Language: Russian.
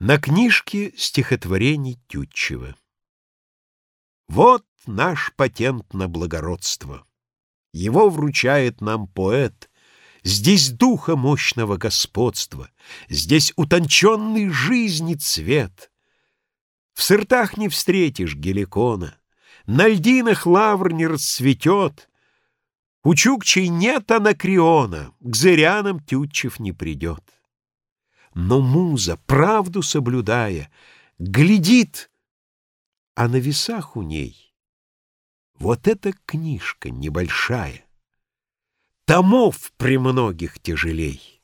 На книжке стихотворений Тютчева. Вот наш патент на благородство. Его вручает нам поэт. Здесь духа мощного господства, Здесь утонченный жизни цвет. В сыртах не встретишь геликона, На льдинах лавр не расцветет, У Чукчей нет анакриона, К зырянам Тютчев не придет. Но муза, правду соблюдая, глядит, а на весах у ней вот эта книжка небольшая, томов при многих тяжелей.